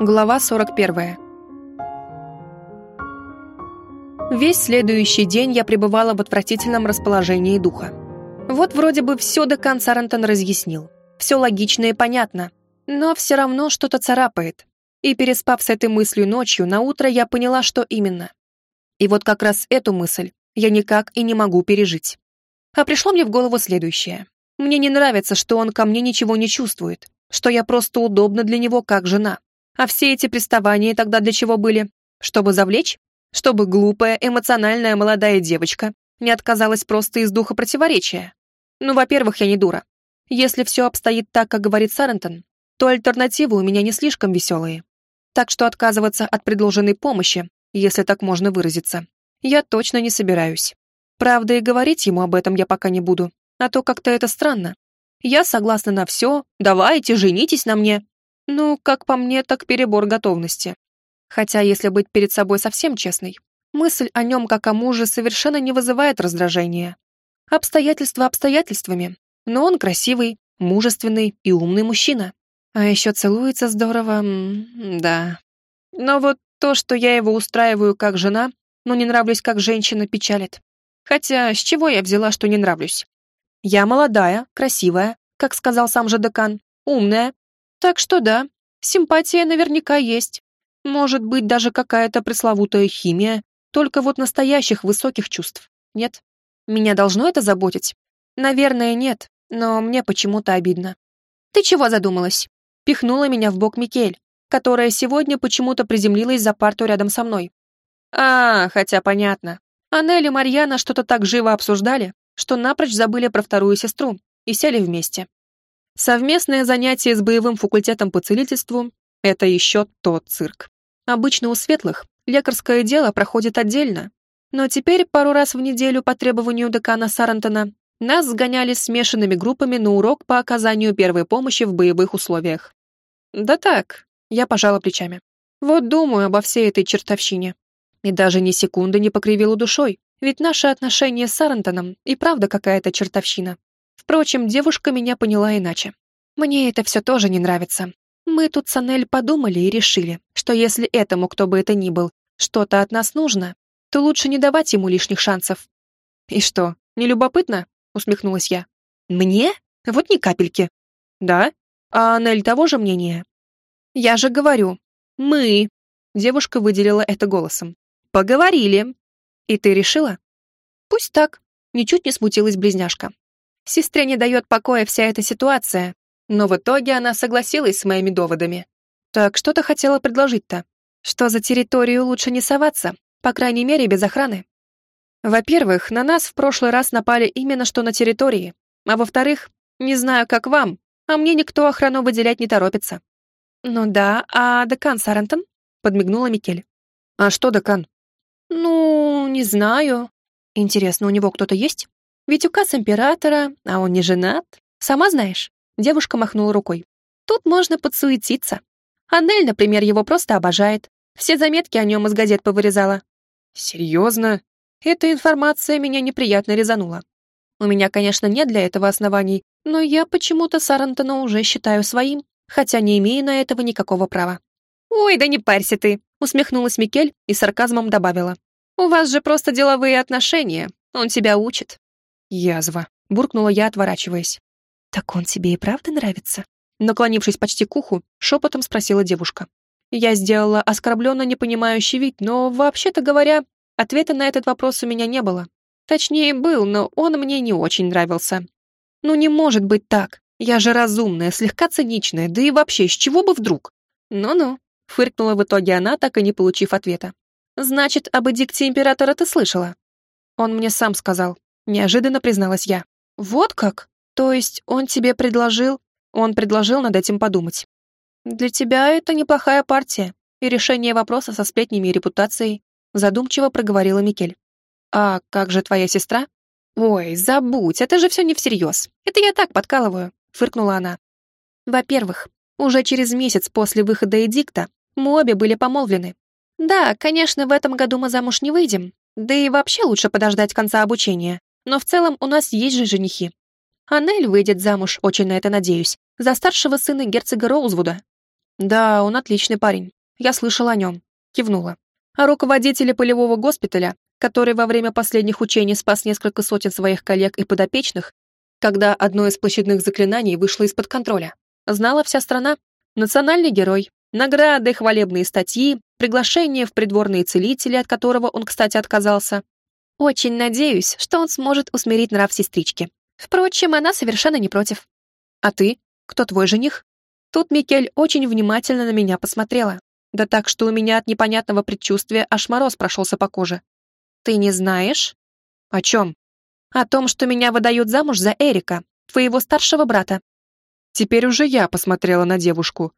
Глава 41. Весь следующий день я пребывала в отвратительном расположении духа. Вот вроде бы все до конца Рантон разъяснил. Все логично и понятно. Но все равно что-то царапает. И переспав с этой мыслью ночью, на утро я поняла, что именно. И вот как раз эту мысль я никак и не могу пережить. А пришло мне в голову следующее. Мне не нравится, что он ко мне ничего не чувствует, что я просто удобна для него как жена. А все эти приставания тогда для чего были? Чтобы завлечь? Чтобы глупая, эмоциональная молодая девочка не отказалась просто из духа противоречия? Ну, во-первых, я не дура. Если все обстоит так, как говорит Сарентон, то альтернативы у меня не слишком веселые. Так что отказываться от предложенной помощи, если так можно выразиться, я точно не собираюсь. Правда, и говорить ему об этом я пока не буду, а то как-то это странно. Я согласна на все, давайте, женитесь на мне, ну, как по мне, так перебор готовности. Хотя, если быть перед собой совсем честной, мысль о нем как о муже совершенно не вызывает раздражения. Обстоятельства обстоятельствами, но он красивый, мужественный и умный мужчина. А еще целуется здорово, да. Но вот то, что я его устраиваю как жена, но не нравлюсь как женщина, печалит. Хотя, с чего я взяла, что не нравлюсь? Я молодая, красивая, как сказал сам же декан, умная, так что да, симпатия наверняка есть. Может быть, даже какая-то пресловутая химия, только вот настоящих высоких чувств. Нет? Меня должно это заботить? Наверное, нет, но мне почему-то обидно. Ты чего задумалась? Пихнула меня в бок Микель, которая сегодня почему-то приземлилась за парту рядом со мной. А, хотя понятно. Анель и Марьяна что-то так живо обсуждали, что напрочь забыли про вторую сестру и сели вместе. Совместное занятие с боевым факультетом по целительству – это еще тот цирк. Обычно у светлых лекарское дело проходит отдельно, но теперь пару раз в неделю по требованию декана Сарантона нас сгоняли смешанными группами на урок по оказанию первой помощи в боевых условиях. Да так, я пожала плечами. Вот думаю обо всей этой чертовщине. И даже ни секунды не покривила душой, ведь наши отношения с Сарантоном и правда какая-то чертовщина. Впрочем, девушка меня поняла иначе. Мне это все тоже не нравится. Мы тут с Анель подумали и решили, что если этому, кто бы это ни был, что-то от нас нужно, то лучше не давать ему лишних шансов. «И что, не любопытно?» — усмехнулась я. «Мне? Вот ни капельки». «Да? А Анель того же мнения?» «Я же говорю. Мы...» Девушка выделила это голосом. «Поговорили. И ты решила?» «Пусть так», — ничуть не смутилась близняшка. Сестре не дает покоя вся эта ситуация, но в итоге она согласилась с моими доводами. Так что ты хотела предложить-то? Что за территорию лучше не соваться, по крайней мере, без охраны? Во-первых, на нас в прошлый раз напали именно что на территории, а во-вторых, не знаю, как вам, а мне никто охрану выделять не торопится. Ну да, а декан Сарантон? Подмигнула Микель. А что декан? Ну, не знаю. Интересно, у него кто-то есть? Ведь указ императора, а он не женат. Сама знаешь?» Девушка махнула рукой. «Тут можно подсуетиться. Анель, например, его просто обожает. Все заметки о нем из газет повырезала». «Серьезно?» Эта информация меня неприятно резанула. У меня, конечно, нет для этого оснований, но я почему-то Сарантона уже считаю своим, хотя не имею на этого никакого права. «Ой, да не парься ты!» усмехнулась Микель и сарказмом добавила. «У вас же просто деловые отношения, он тебя учит». «Язва», — буркнула я, отворачиваясь. «Так он тебе и правда нравится?» Наклонившись почти к уху, шепотом спросила девушка. Я сделала оскорбленно непонимающий вид, но, вообще-то говоря, ответа на этот вопрос у меня не было. Точнее, был, но он мне не очень нравился. Ну не может быть так. Я же разумная, слегка циничная, да и вообще, с чего бы вдруг? Ну-ну, фыркнула в итоге она, так и не получив ответа. Значит, об эдикте императора ты слышала? Он мне сам сказал. Неожиданно призналась я. Вот как? То есть он тебе предложил... Он предложил над этим подумать. Для тебя это неплохая партия и решение вопроса со сплетнями и репутацией, задумчиво проговорила Микель. А как же твоя сестра? Ой, забудь, это же все не всерьез. Это я так подкалываю, фыркнула она. Во-первых, уже через месяц после выхода эдикта мы обе были помолвлены. Да, конечно, в этом году мы замуж не выйдем, да и вообще лучше подождать конца обучения. Но в целом у нас есть же женихи. Анель выйдет замуж, очень на это надеюсь, за старшего сына герцога Роузвуда. Да, он отличный парень. Я слышал о нем. Кивнула. А руководители полевого госпиталя, который во время последних учений спас несколько сотен своих коллег и подопечных, когда одно из площадных заклинаний вышло из-под контроля. Знала вся страна. Национальный герой. Награды, хвалебные статьи, приглашение в придворные целители, от которого он, кстати, отказался. Очень надеюсь, что он сможет усмирить нрав сестрички. Впрочем, она совершенно не против. А ты? Кто твой жених? Тут Микель очень внимательно на меня посмотрела. Да так, что у меня от непонятного предчувствия аж мороз прошелся по коже. Ты не знаешь? О чем? О том, что меня выдают замуж за Эрика, твоего старшего брата. Теперь уже я посмотрела на девушку.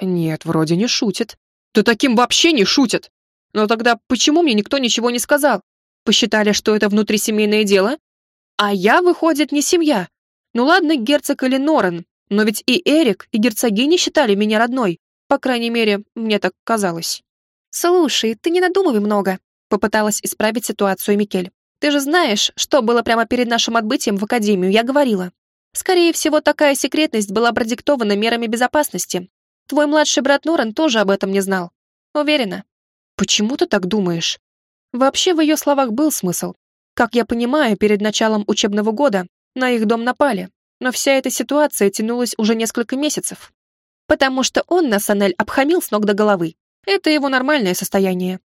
Нет, вроде не шутит. Да таким вообще не шутят. Но тогда почему мне никто ничего не сказал? Посчитали, что это внутрисемейное дело? А я, выходит, не семья. Ну ладно, герцог или Норан, но ведь и Эрик, и герцогиня считали меня родной. По крайней мере, мне так казалось. «Слушай, ты не надумывай много», — попыталась исправить ситуацию Микель. «Ты же знаешь, что было прямо перед нашим отбытием в академию, я говорила. Скорее всего, такая секретность была продиктована мерами безопасности. Твой младший брат Норан тоже об этом не знал. Уверена». «Почему ты так думаешь?» Вообще в ее словах был смысл. Как я понимаю, перед началом учебного года на их дом напали, но вся эта ситуация тянулась уже несколько месяцев. Потому что он нас, Анель, обхамил с ног до головы. Это его нормальное состояние.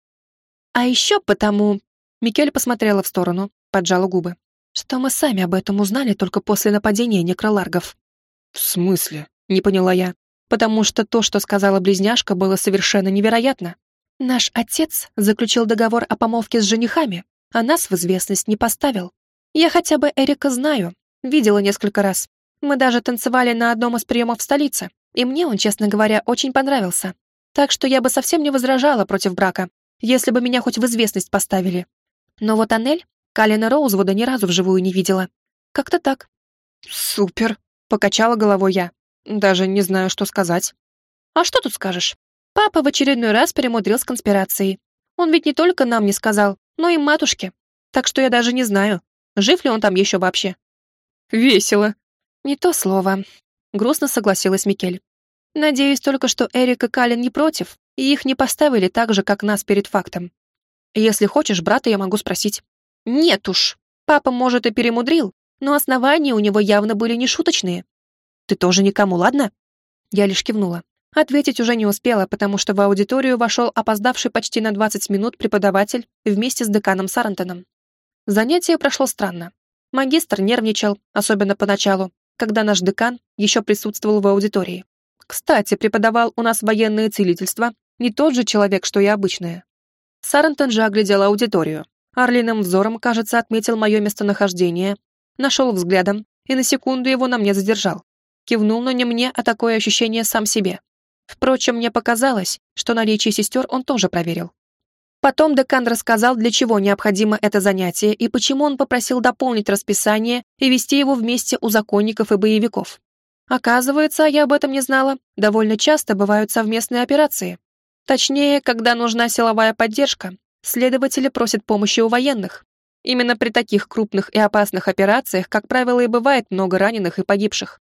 А еще потому... Микель посмотрела в сторону, поджала губы. Что мы сами об этом узнали только после нападения некроларгов. В смысле? Не поняла я. Потому что то, что сказала близняшка, было совершенно невероятно. Наш отец заключил договор о помолвке с женихами, а нас в известность не поставил. Я хотя бы Эрика знаю, видела несколько раз. Мы даже танцевали на одном из приемов в столице, и мне он, честно говоря, очень понравился. Так что я бы совсем не возражала против брака, если бы меня хоть в известность поставили. Но вот Анель Калина Роузвуда ни разу вживую не видела. Как-то так. «Супер!» — покачала головой я. Даже не знаю, что сказать. «А что тут скажешь? Папа в очередной раз перемудрил с конспирацией. Он ведь не только нам не сказал, но и матушке. Так что я даже не знаю, жив ли он там еще вообще. Весело. Не то слово. Грустно согласилась Микель. Надеюсь только, что Эрик и Калин не против, и их не поставили так же, как нас перед фактом. Если хочешь, брата я могу спросить. Нет уж. Папа, может, и перемудрил, но основания у него явно были нешуточные. Ты тоже никому, ладно? Я лишь кивнула. Ответить уже не успела, потому что в аудиторию вошел опоздавший почти на 20 минут преподаватель вместе с деканом Сарантоном. Занятие прошло странно. Магистр нервничал, особенно поначалу, когда наш декан еще присутствовал в аудитории. Кстати, преподавал у нас военное целительство не тот же человек, что и обычное. Сарантон же оглядел аудиторию. Орлиным взором, кажется, отметил мое местонахождение, нашел взглядом и на секунду его на мне задержал. Кивнул, но не мне, а такое ощущение сам себе. Впрочем, мне показалось, что наличие сестер он тоже проверил. Потом декан рассказал, для чего необходимо это занятие и почему он попросил дополнить расписание и вести его вместе у законников и боевиков. Оказывается, я об этом не знала, довольно часто бывают совместные операции. Точнее, когда нужна силовая поддержка, следователи просят помощи у военных. Именно при таких крупных и опасных операциях, как правило, и бывает много раненых и погибших.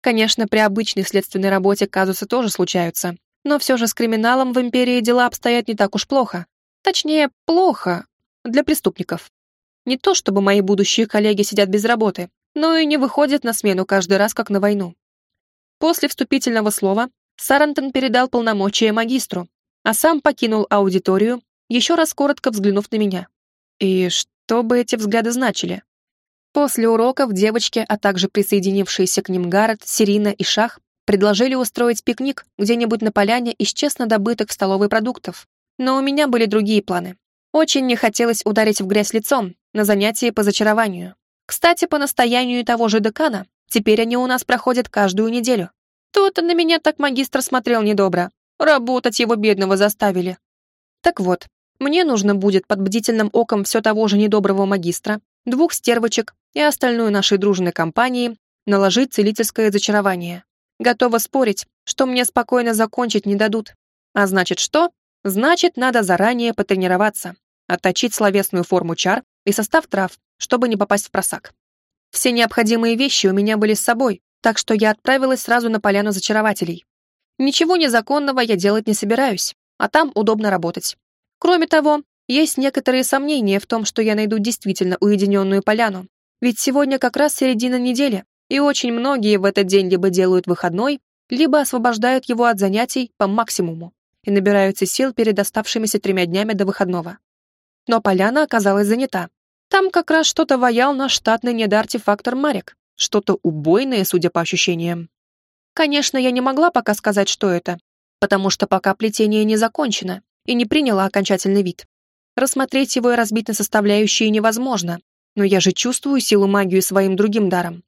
Конечно, при обычной следственной работе казусы тоже случаются, но все же с криминалом в империи дела обстоят не так уж плохо. Точнее, плохо для преступников. Не то чтобы мои будущие коллеги сидят без работы, но и не выходят на смену каждый раз, как на войну. После вступительного слова Сарантон передал полномочия магистру, а сам покинул аудиторию, еще раз коротко взглянув на меня. И что бы эти взгляды значили? После уроков девочки, а также присоединившиеся к ним Гаррет, Сирина и Шах предложили устроить пикник где-нибудь на поляне из честно добытых в столовой продуктов. Но у меня были другие планы. Очень не хотелось ударить в грязь лицом на занятии по зачарованию. Кстати, по настоянию того же декана, теперь они у нас проходят каждую неделю. Тут на меня так магистр смотрел недобро. Работать его бедного заставили. Так вот, мне нужно будет под бдительным оком все того же недоброго магистра двух стервочек и остальную нашей дружной компании наложить целительское зачарование. Готова спорить, что мне спокойно закончить не дадут. А значит что? Значит, надо заранее потренироваться, отточить словесную форму чар и состав трав, чтобы не попасть в просак. Все необходимые вещи у меня были с собой, так что я отправилась сразу на поляну зачарователей. Ничего незаконного я делать не собираюсь, а там удобно работать. Кроме того, есть некоторые сомнения в том, что я найду действительно уединенную поляну. Ведь сегодня как раз середина недели, и очень многие в этот день либо делают выходной, либо освобождают его от занятий по максимуму и набираются сил перед оставшимися тремя днями до выходного. Но поляна оказалась занята. Там как раз что-то ваял наш штатный недоартефактор Марик, что-то убойное, судя по ощущениям. Конечно, я не могла пока сказать, что это, потому что пока плетение не закончено и не приняло окончательный вид. Рассмотреть его и разбить на составляющие невозможно, но я же чувствую силу магию своим другим даром.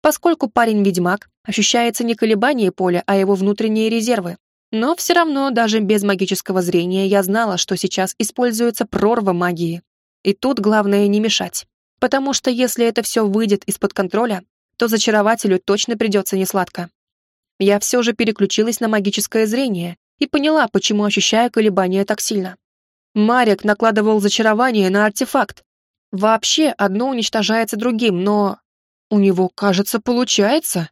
Поскольку парень-ведьмак, ощущается не колебание поля, а его внутренние резервы. Но все равно, даже без магического зрения, я знала, что сейчас используется прорва магии. И тут главное не мешать. Потому что если это все выйдет из-под контроля, то зачарователю точно придется несладко. Я все же переключилась на магическое зрение и поняла, почему ощущаю колебания так сильно. Марик накладывал зачарование на артефакт. Вообще, одно уничтожается другим, но... У него, кажется, получается.